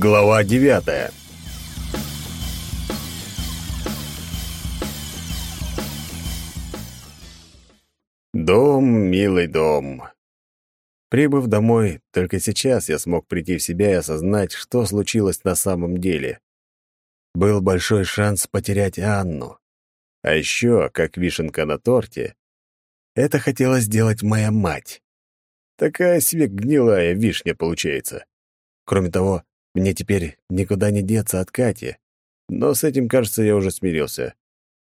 Глава девятая Дом, милый дом. Прибыв домой, только сейчас я смог прийти в себя и осознать, что случилось на самом деле. Был большой шанс потерять Анну. А еще, как вишенка на торте, это хотела сделать моя мать. Такая себе гнилая вишня получается. Кроме того, мне теперь никуда не деться от Кати. Но с этим, кажется, я уже смирился.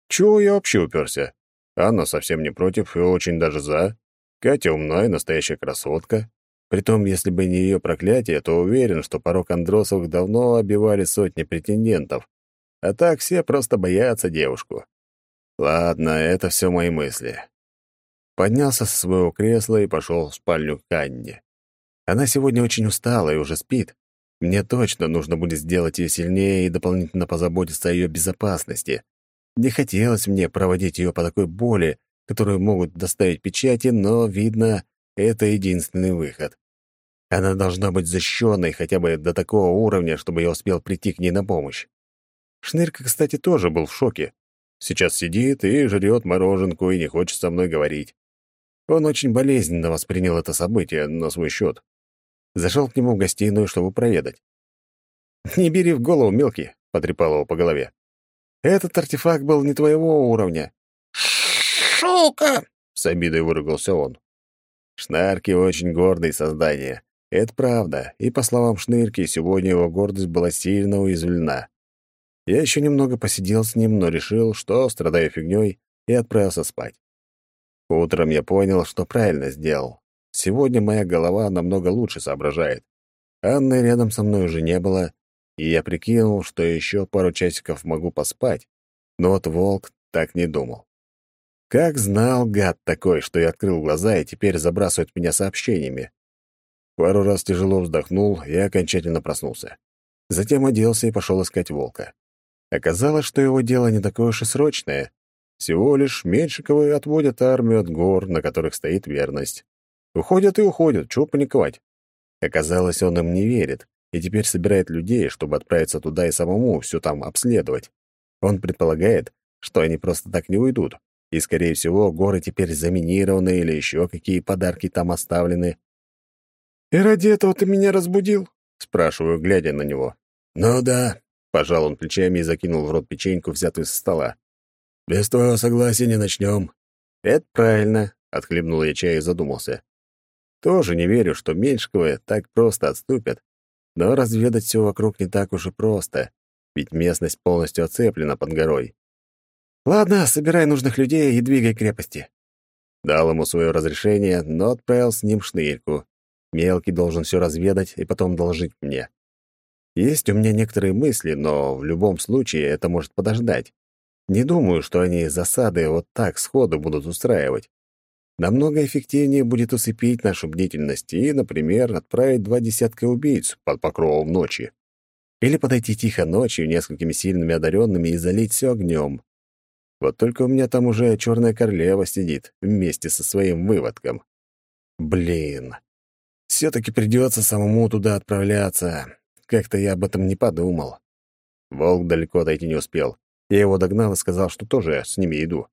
Чего я вообще уперся? Анна совсем не против и очень даже за. Катя умная, настоящая красотка. Притом, если бы не ее проклятие, то уверен, что порог Андросовых давно обивали сотни претендентов. А так все просто боятся девушку. Ладно, это все мои мысли. Поднялся со своего кресла и пошел в спальню к Анне. Она сегодня очень устала и уже спит. Мне точно нужно будет сделать ее сильнее и дополнительно позаботиться о ее безопасности. Не хотелось мне проводить ее по такой боли, которую могут доставить печати, но, видно, это единственный выход. Она должна быть защищенной хотя бы до такого уровня, чтобы я успел прийти к ней на помощь. Шнырка, кстати, тоже был в шоке. Сейчас сидит и жрет мороженку и не хочет со мной говорить. Он очень болезненно воспринял это событие на свой счет. Зашел к нему в гостиную, чтобы проведать. «Не бери в голову, мелкий», — потрепал его по голове. «Этот артефакт был не твоего уровня». «Шука!» — с обидой выругался он. Шнарки очень гордые создания. Это правда, и, по словам Шнырки, сегодня его гордость была сильно уязвлена. Я еще немного посидел с ним, но решил, что страдаю фигней, и отправился спать. Утром я понял, что правильно сделал. Сегодня моя голова намного лучше соображает. Анны рядом со мной уже не было, и я прикинул, что еще пару часиков могу поспать, но вот волк так не думал. Как знал гад такой, что я открыл глаза и теперь забрасывает меня сообщениями. Пару раз тяжело вздохнул и окончательно проснулся. Затем оделся и пошел искать волка. Оказалось, что его дело не такое уж и срочное. Всего лишь Меньшиковы отводят армию от гор, на которых стоит верность. Уходят и уходят, чего паниковать? Оказалось, он им не верит, и теперь собирает людей, чтобы отправиться туда и самому все там обследовать. Он предполагает, что они просто так не уйдут, и, скорее всего, горы теперь заминированы или еще какие подарки там оставлены. «И ради этого ты меня разбудил?» — спрашиваю, глядя на него. «Ну да», — пожал он плечами и закинул в рот печеньку, взятую со стола. «Без твоего согласия не начнем». «Это правильно», — отхлебнул я чай и задумался. Тоже не верю, что Меньшковы так просто отступят. Но разведать все вокруг не так уж и просто, ведь местность полностью оцеплена под горой. «Ладно, собирай нужных людей и двигай крепости». Дал ему свое разрешение, но отправил с ним шнырьку. Мелкий должен все разведать и потом доложить мне. Есть у меня некоторые мысли, но в любом случае это может подождать. Не думаю, что они засады вот так сходу будут устраивать. Намного эффективнее будет усыпить нашу бдительность и, например, отправить два десятка убийц под покровом ночи. Или подойти тихо ночью несколькими сильными одаренными и залить все огнем. Вот только у меня там уже черная королева сидит вместе со своим выводком. Блин. Все-таки придется самому туда отправляться. Как-то я об этом не подумал. Волк далеко отойти не успел. Я его догнал и сказал, что тоже с ними иду.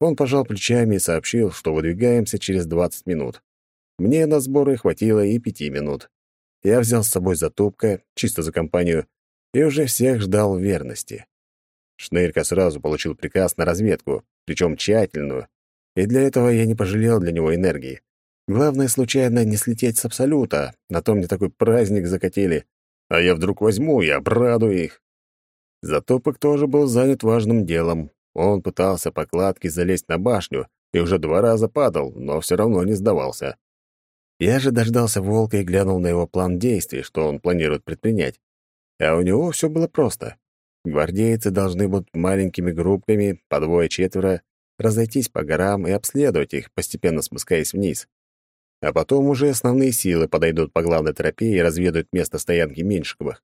Он пожал плечами и сообщил, что выдвигаемся через 20 минут. Мне на сборы хватило и пяти минут. Я взял с собой затупка, чисто за компанию, и уже всех ждал верности. Шнырька сразу получил приказ на разведку, причем тщательную, и для этого я не пожалел для него энергии. Главное, случайно не слететь с Абсолюта, на том мне такой праздник закатили, а я вдруг возьму и обрадую их. Затопок тоже был занят важным делом, он пытался по кладке залезть на башню и уже два раза падал, но все равно не сдавался. Я же дождался волка и глянул на его план действий, что он планирует предпринять. А у него все было просто. Гвардейцы должны будут маленькими группками, по двое-четверо, разойтись по горам и обследовать их, постепенно спускаясь вниз. А потом уже основные силы подойдут по главной тропе и разведают место стоянки Меньшиковых.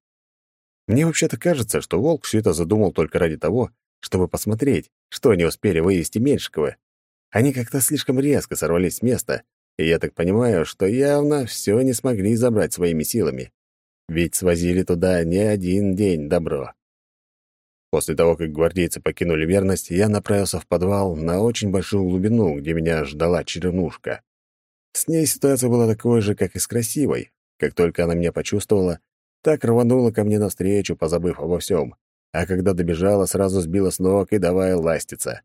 Мне вообще-то кажется, что Волк все это задумал только ради того, чтобы посмотреть, что они успели вывести Меньшикова. Они как-то слишком резко сорвались с места, и я так понимаю, что явно все не смогли забрать своими силами. ведь свозили туда не один день добро. После того, как гвардейцы покинули верность, я направился в подвал на очень большую глубину, где меня ждала чернушка. С ней ситуация была такой же, как и с красивой. Как только она меня почувствовала, так рванула ко мне навстречу, позабыв обо всем. А когда добежала, сразу сбила с ног и давая ластиться.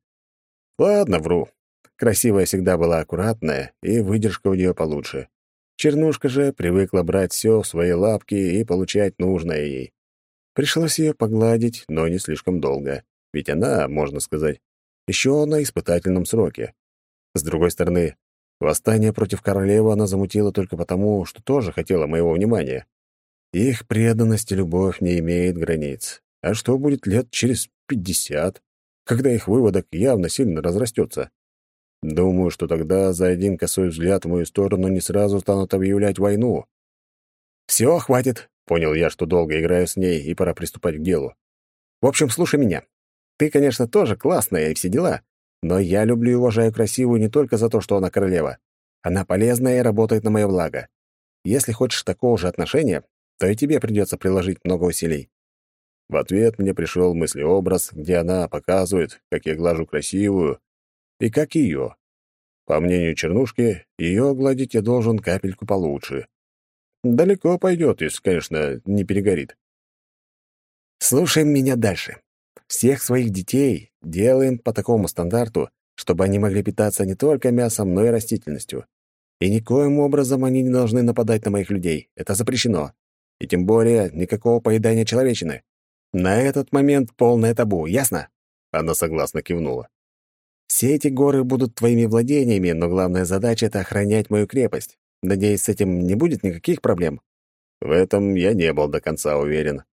Ладно, вру. Красивая всегда была аккуратная, и выдержка у нее получше. Чернушка же привыкла брать все в свои лапки и получать нужное ей. Пришлось ее погладить, но не слишком долго, ведь она, можно сказать, еще на испытательном сроке. С другой стороны, восстание против королевы она замутила только потому, что тоже хотела моего внимания. Их преданность и любовь не имеет границ. А что будет лет через пятьдесят, когда их выводок явно сильно разрастется? Думаю, что тогда за один косой взгляд в мою сторону не сразу станут объявлять войну. «Все, хватит», — понял я, что долго играю с ней, и пора приступать к делу. «В общем, слушай меня. Ты, конечно, тоже классная и все дела, но я люблю и уважаю красивую не только за то, что она королева. Она полезная и работает на мое благо. Если хочешь такого же отношения, то и тебе придется приложить много усилий. В ответ мне пришел мыслеобраз, где она показывает, как я глажу красивую, и как ее. По мнению Чернушки, ее гладить я должен капельку получше. Далеко пойдет, если, конечно, не перегорит. Слушаем меня дальше. Всех своих детей делаем по такому стандарту, чтобы они могли питаться не только мясом, но и растительностью. И никоим образом они не должны нападать на моих людей. Это запрещено. И тем более никакого поедания человечины. На этот момент полное табу, ясно?» Она согласно кивнула. «Все эти горы будут твоими владениями, но главная задача — это охранять мою крепость. Надеюсь, с этим не будет никаких проблем?» В этом я не был до конца уверен.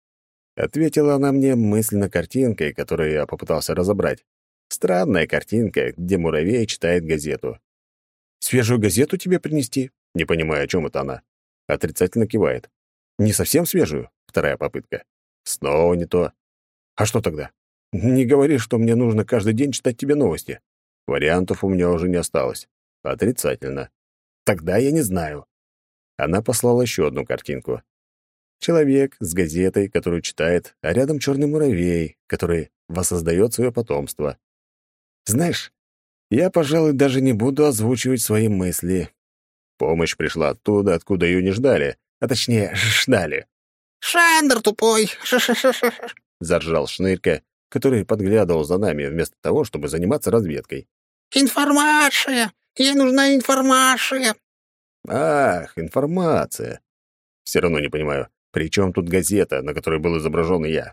Ответила она мне мысленно картинкой, которую я попытался разобрать. Странная картинка, где муравей читает газету. «Свежую газету тебе принести?» Не понимаю, о чем это она. Отрицательно кивает. «Не совсем свежую?» Вторая попытка. Снова не то. А что тогда? Не говори, что мне нужно каждый день читать тебе новости. Вариантов у меня уже не осталось. Отрицательно. Тогда я не знаю. Она послала еще одну картинку. Человек с газетой, которую читает, а рядом черный муравей, который воссоздает свое потомство. Знаешь, я, пожалуй, даже не буду озвучивать свои мысли. Помощь пришла оттуда, откуда ее не ждали, а точнее, ждали. «Шандер тупой!» — заржал Шнырька, который подглядывал за нами вместо того, чтобы заниматься разведкой. «Информация! Ей нужна информация!» «Ах, информация!» Все равно не понимаю, при чем тут газета, на которой был изображен я.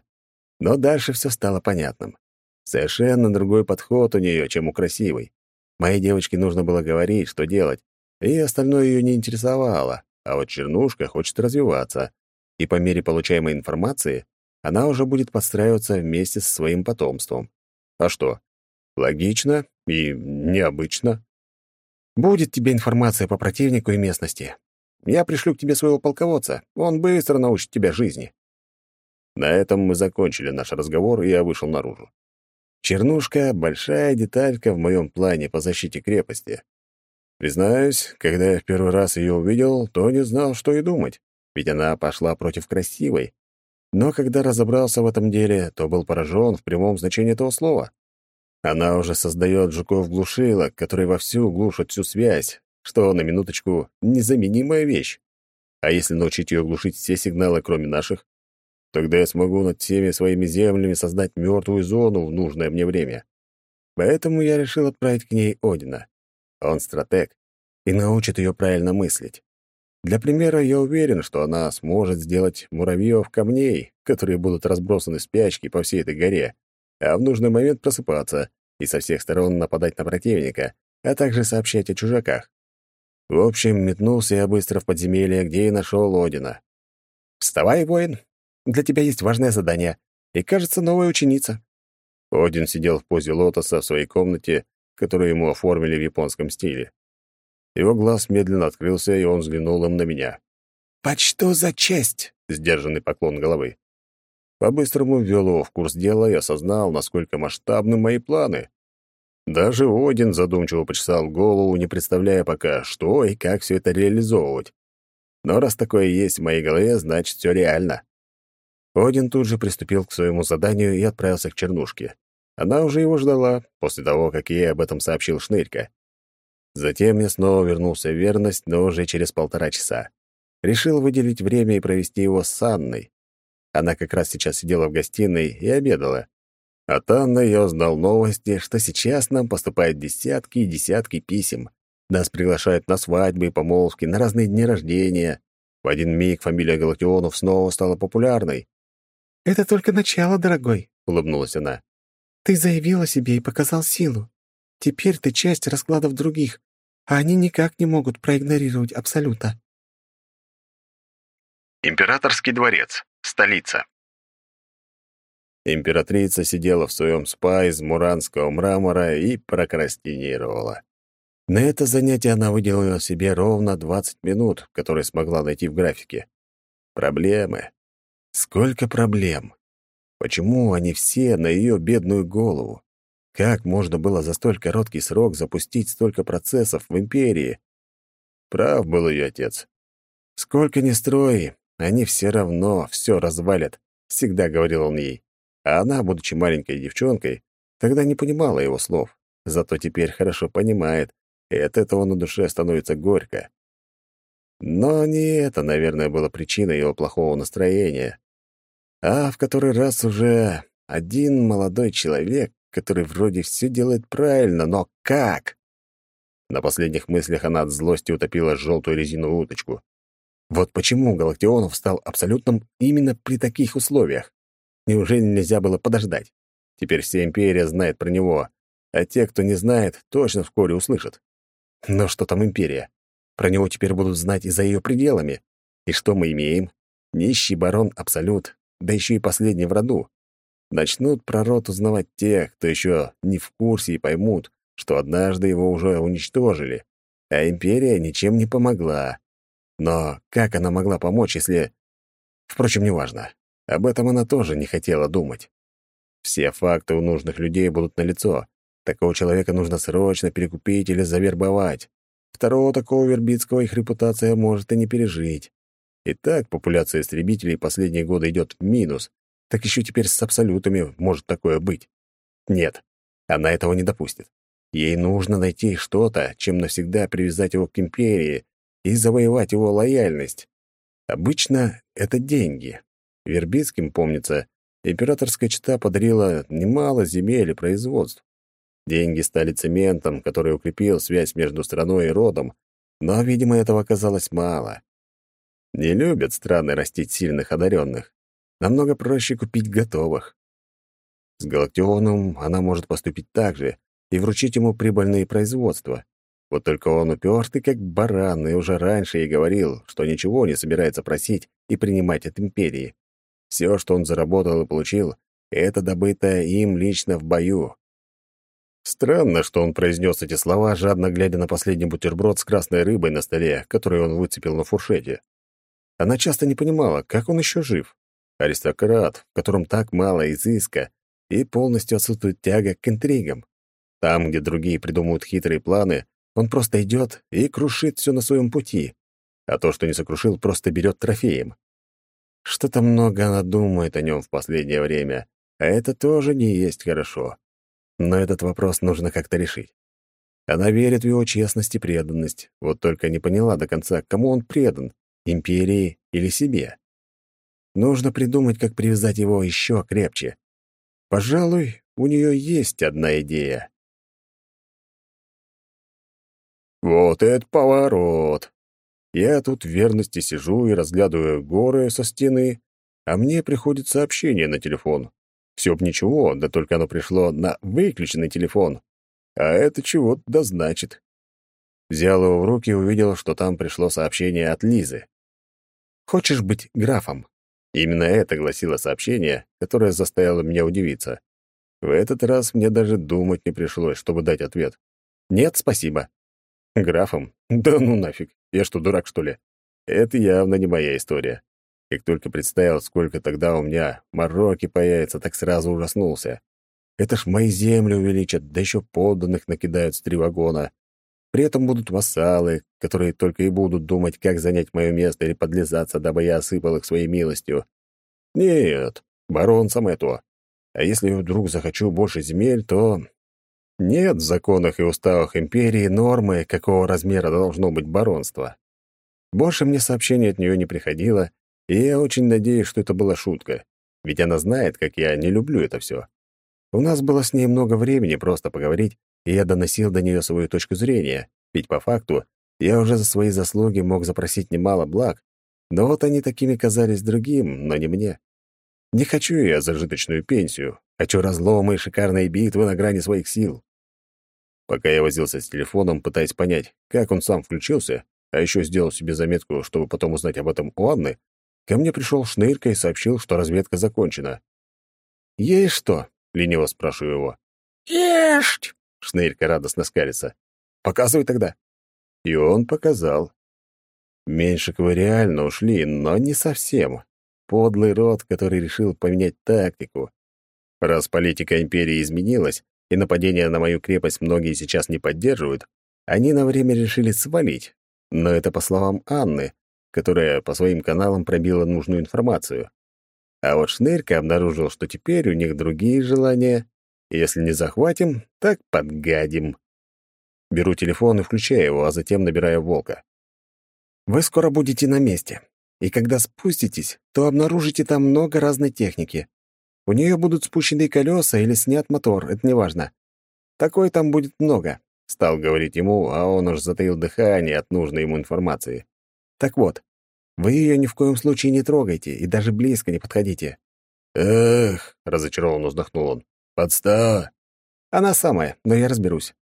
Но дальше все стало понятным. Совершенно другой подход у нее, чем у красивой. Моей девочке нужно было говорить, что делать, и остальное ее не интересовало, а вот Чернушка хочет развиваться и по мере получаемой информации она уже будет подстраиваться вместе со своим потомством. А что? Логично и необычно. Будет тебе информация по противнику и местности. Я пришлю к тебе своего полководца. Он быстро научит тебя жизни. На этом мы закончили наш разговор, и я вышел наружу. Чернушка — большая деталька в моем плане по защите крепости. Признаюсь, когда я в первый раз ее увидел, то не знал, что и думать ведь она пошла против красивой. Но когда разобрался в этом деле, то был поражен в прямом значении этого слова. Она уже создает жуков-глушилок, которые вовсю глушат всю связь, что, на минуточку, незаменимая вещь. А если научить ее глушить все сигналы, кроме наших, тогда я смогу над всеми своими землями создать мертвую зону в нужное мне время. Поэтому я решил отправить к ней Одина. Он стратег и научит ее правильно мыслить. Для примера, я уверен, что она сможет сделать муравьев камней, которые будут разбросаны спячки по всей этой горе, а в нужный момент просыпаться и со всех сторон нападать на противника, а также сообщать о чужаках. В общем, метнулся я быстро в подземелье, где и нашел Одина. «Вставай, воин! Для тебя есть важное задание. И, кажется, новая ученица». Один сидел в позе лотоса в своей комнате, которую ему оформили в японском стиле. Его глаз медленно открылся, и он взглянул им на меня. «Почту за честь!» — сдержанный поклон головы. По-быстрому ввел его в курс дела и осознал, насколько масштабны мои планы. Даже Один задумчиво почесал голову, не представляя пока, что и как все это реализовывать. Но раз такое есть в моей голове, значит, все реально. Один тут же приступил к своему заданию и отправился к Чернушке. Она уже его ждала, после того, как ей об этом сообщил Шнырька. Затем я снова вернулся в верность, но уже через полтора часа. Решил выделить время и провести его с Анной. Она как раз сейчас сидела в гостиной и обедала. От Анны я узнал новости, что сейчас нам поступают десятки и десятки писем. Нас приглашают на свадьбы и помолвки, на разные дни рождения. В один миг фамилия Галактионов снова стала популярной. «Это только начало, дорогой», — улыбнулась она. «Ты заявил о себе и показал силу. Теперь ты часть раскладов других, а они никак не могут проигнорировать Абсолюта». Императорский дворец. Столица. Императрица сидела в своем спа из муранского мрамора и прокрастинировала. На это занятие она выделила себе ровно 20 минут, которые смогла найти в графике. Проблемы. Сколько проблем. Почему они все на ее бедную голову? Как можно было за столь короткий срок запустить столько процессов в империи? Прав был ее отец. Сколько ни строй, они все равно все развалят, всегда говорил он ей. А она, будучи маленькой девчонкой, тогда не понимала его слов, зато теперь хорошо понимает, и от этого на душе становится горько. Но не это, наверное, было причиной его плохого настроения. А в который раз уже один молодой человек, который вроде все делает правильно, но как? На последних мыслях она от злости утопила желтую резиновую уточку. Вот почему Галактионов стал абсолютным именно при таких условиях. Неужели нельзя было подождать? Теперь вся империя знает про него, а те, кто не знает, точно вскоре услышат. Но что там империя? Про него теперь будут знать и за ее пределами. И что мы имеем? Нищий барон Абсолют, да еще и последний в роду. Начнут про род узнавать те, кто еще не в курсе и поймут, что однажды его уже уничтожили, а империя ничем не помогла. Но как она могла помочь, если... Впрочем, неважно. Об этом она тоже не хотела думать. Все факты у нужных людей будут налицо. Такого человека нужно срочно перекупить или завербовать. Второго такого Вербицкого их репутация может и не пережить. И так популяция истребителей последние годы идет в минус, так еще теперь с абсолютами может такое быть. Нет, она этого не допустит. Ей нужно найти что-то, чем навсегда привязать его к империи и завоевать его лояльность. Обычно это деньги. Вербицким, помнится, императорская чета подарила немало земель и производств. Деньги стали цементом, который укрепил связь между страной и родом, но, видимо, этого оказалось мало. Не любят страны растить сильных одаренных. Намного проще купить готовых. С Галактионом она может поступить так же и вручить ему прибыльные производства. Вот только он упертый, как баран, и уже раньше ей говорил, что ничего не собирается просить и принимать от империи. Все, что он заработал и получил, это добытое им лично в бою. Странно, что он произнес эти слова, жадно глядя на последний бутерброд с красной рыбой на столе, который он выцепил на фуршете. Она часто не понимала, как он еще жив. Аристократ, в котором так мало изыска, и полностью отсутствует тяга к интригам. Там, где другие придумывают хитрые планы, он просто идет и крушит все на своем пути, а то, что не сокрушил, просто берет трофеем. Что-то много она думает о нем в последнее время, а это тоже не есть хорошо. Но этот вопрос нужно как-то решить. Она верит в его честность и преданность, вот только не поняла до конца, кому он предан — империи или себе. Нужно придумать, как привязать его еще крепче. Пожалуй, у нее есть одна идея. Вот это поворот! Я тут в верности сижу и разглядываю горы со стены, а мне приходит сообщение на телефон. Все б ничего, да только оно пришло на выключенный телефон. А это чего-то да значит. Взял его в руки и увидел, что там пришло сообщение от Лизы. «Хочешь быть графом?» Именно это гласило сообщение, которое заставило меня удивиться. В этот раз мне даже думать не пришлось, чтобы дать ответ. «Нет, спасибо». «Графом? Да ну нафиг. Я что, дурак, что ли? Это явно не моя история. Как только представил, сколько тогда у меня мороки появится, так сразу ужаснулся. Это ж мои земли увеличат, да еще подданных накидают с три вагона. При этом будут вассалы, которые только и будут думать, как занять мое место или подлизаться, дабы я осыпал их своей милостью. Нет, барон сам этого. А если вдруг захочу больше земель, то... Нет в законах и уставах империи нормы, какого размера должно быть баронство. Больше мне сообщений от нее не приходило, и я очень надеюсь, что это была шутка. Ведь она знает, как я не люблю это все. У нас было с ней много времени просто поговорить, и я доносил до нее свою точку зрения, ведь по факту я уже за свои заслуги мог запросить немало благ, но вот они такими казались другим, но не мне. Не хочу я зажиточную пенсию, хочу разломы и шикарные битвы на грани своих сил. Пока я возился с телефоном, пытаясь понять, как он сам включился, а еще сделал себе заметку, чтобы потом узнать об этом у Анны, ко мне пришел Шнырка и сообщил, что разведка закончена. «Есть что?» — лениво спрашиваю его. «Есть!» Шнырька радостно скалится. «Показывай тогда». И он показал. Меньшиковы реально ушли, но не совсем. Подлый род, который решил поменять тактику. Раз политика империи изменилась, и нападение на мою крепость многие сейчас не поддерживают, они на время решили свалить. Но это по словам Анны, которая по своим каналам пробила нужную информацию. А вот Шнырька обнаружил, что теперь у них другие желания, если не захватим, так подгадим. Беру телефон и включаю его, а затем набираю волка. Вы скоро будете на месте. И когда спуститесь, то обнаружите там много разной техники. У нее будут спущены колеса или снят мотор, это неважно. Такой там будет много, — стал говорить ему, а он уж затаил дыхание от нужной ему информации. Так вот, вы ее ни в коем случае не трогайте и даже близко не подходите. «Эх», — разочарованно вздохнул он, Подстава. Она самая, но я разберусь.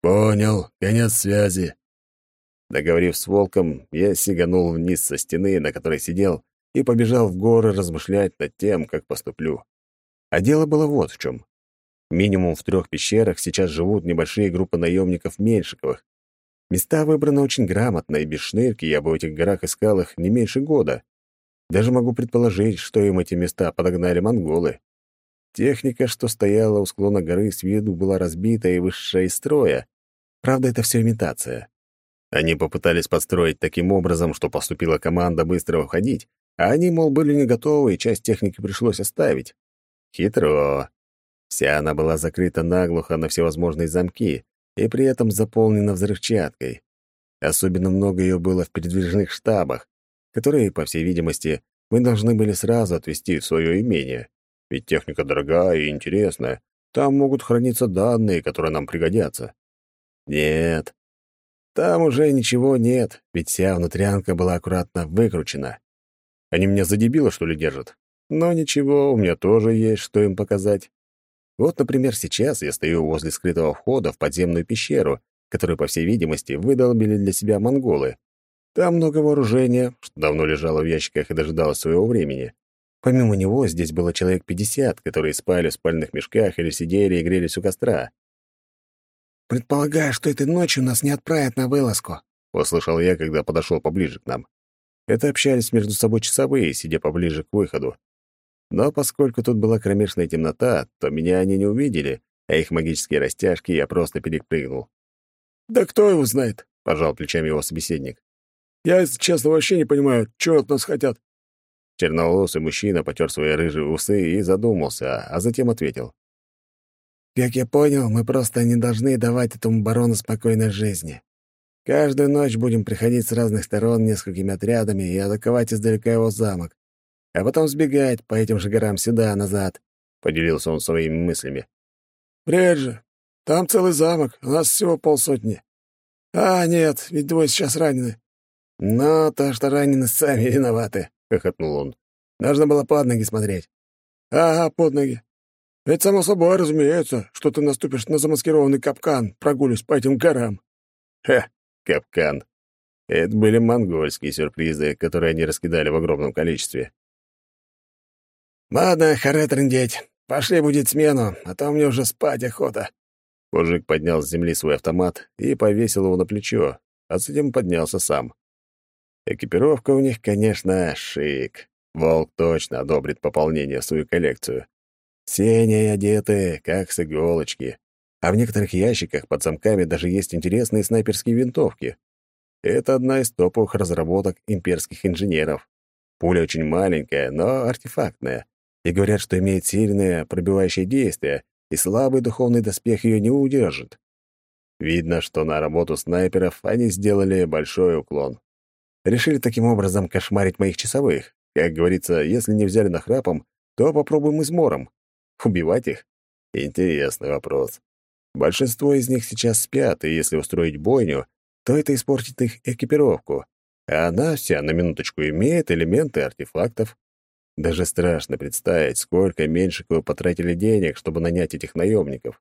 Понял. Конец связи. Договорив с волком, я сиганул вниз со стены, на которой сидел, и побежал в горы размышлять над тем, как поступлю. А дело было вот в чем. Минимум в трех пещерах сейчас живут небольшие группы наемников Меньшиковых. Места выбраны очень грамотно, и без шнырки я бы в этих горах искал их не меньше года. Даже могу предположить, что им эти места подогнали монголы. Техника, что стояла у склона горы, с виду была разбита и высшая из строя. Правда, это все имитация. Они попытались подстроить таким образом, что поступила команда быстро уходить, а они, мол, были не готовы, и часть техники пришлось оставить. Хитро. Вся она была закрыта наглухо на всевозможные замки и при этом заполнена взрывчаткой. Особенно много ее было в передвижных штабах, которые, по всей видимости, мы должны были сразу отвезти в свое имение. Ведь техника дорогая и интересная. Там могут храниться данные, которые нам пригодятся. Нет. Там уже ничего нет, ведь вся внутрянка была аккуратно выкручена. Они меня за дебила, что ли, держат? Но ничего, у меня тоже есть, что им показать. Вот, например, сейчас я стою возле скрытого входа в подземную пещеру, которую, по всей видимости, выдолбили для себя монголы. Там много вооружения, что давно лежало в ящиках и дожидалось своего времени. Помимо него здесь было человек пятьдесят, которые спали в спальных мешках или сидели и грелись у костра. «Предполагаю, что этой ночью нас не отправят на вылазку», — услышал я, когда подошел поближе к нам. Это общались между собой часовые, сидя поближе к выходу. Но поскольку тут была кромешная темнота, то меня они не увидели, а их магические растяжки я просто перепрыгнул. «Да кто его знает?» — пожал плечами его собеседник. «Я, если честно, вообще не понимаю, чего от нас хотят. Черноволосый мужчина потер свои рыжие усы и задумался, а затем ответил. «Как я понял, мы просто не должны давать этому барону спокойной жизни. Каждую ночь будем приходить с разных сторон несколькими отрядами и атаковать издалека его замок, а потом сбегать по этим же горам сюда, назад», — поделился он своими мыслями. «Бред же! Там целый замок, у нас всего полсотни. А, нет, ведь двое сейчас ранены». «Но то, что ранены, сами виноваты», — хохотнул он. «Нужно было под ноги смотреть». «Ага, под ноги. Ведь само собой разумеется, что ты наступишь на замаскированный капкан, прогулясь по этим горам». «Ха, капкан. Это были монгольские сюрпризы, которые они раскидали в огромном количестве». «Ладно, харе трындеть. Пошли будить смену, а то мне уже спать охота». Мужик поднял с земли свой автомат и повесил его на плечо, а затем поднялся сам. Экипировка у них, конечно, шик. Волк точно одобрит пополнение в свою коллекцию. Все они одеты, как с иголочки. а в некоторых ящиках под замками даже есть интересные снайперские винтовки. Это одна из топовых разработок имперских инженеров. Пуля очень маленькая, но артефактная, и говорят, что имеет сильное пробивающее действие, и слабый духовный доспех ее не удержит. Видно, что на работу снайперов они сделали большой уклон. Решили таким образом кошмарить моих часовых. Как говорится, если не взяли нахрапом, то попробуем измором. Убивать их? Интересный вопрос. Большинство из них сейчас спят, и если устроить бойню, то это испортит их экипировку. А она вся, на минуточку, имеет элементы артефактов. Даже страшно представить, сколько Меньшиковы потратили денег, чтобы нанять этих наемников.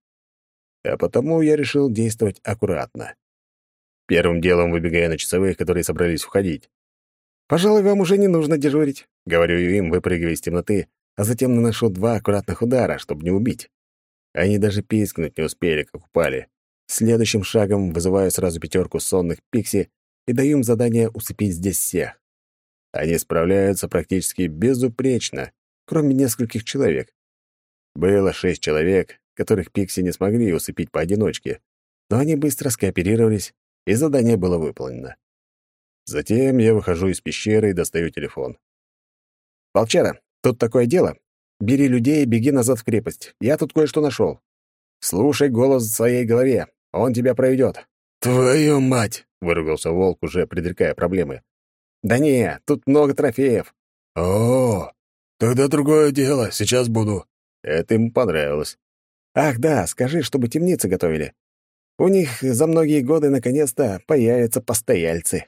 А потому я решил действовать аккуратно. Первым делом выбегая на часовых, которые собрались уходить. «Пожалуй, вам уже не нужно дежурить», — говорю им, выпрыгивая из темноты, а затем наношу два аккуратных удара, чтобы не убить. Они даже пискнуть не успели, как упали. Следующим шагом вызываю сразу пятерку сонных пикси и даю им задание усыпить здесь всех. Они справляются практически безупречно, кроме нескольких человек. Было шесть человек, которых пикси не смогли усыпить поодиночке, но они быстро скооперировались, и задание было выполнено. Затем я выхожу из пещеры и достаю телефон. «Волчара, тут такое дело. Бери людей и беги назад в крепость. Я тут кое-что нашел. Слушай голос в своей голове. Он тебя проведет. «Твою мать!» — выругался волк, уже предрекая проблемы. «Да не, тут много трофеев». «О, тогда другое дело. Сейчас буду». Это ему понравилось. «Ах да, скажи, чтобы темницы готовили. У них за многие годы наконец-то появятся постояльцы».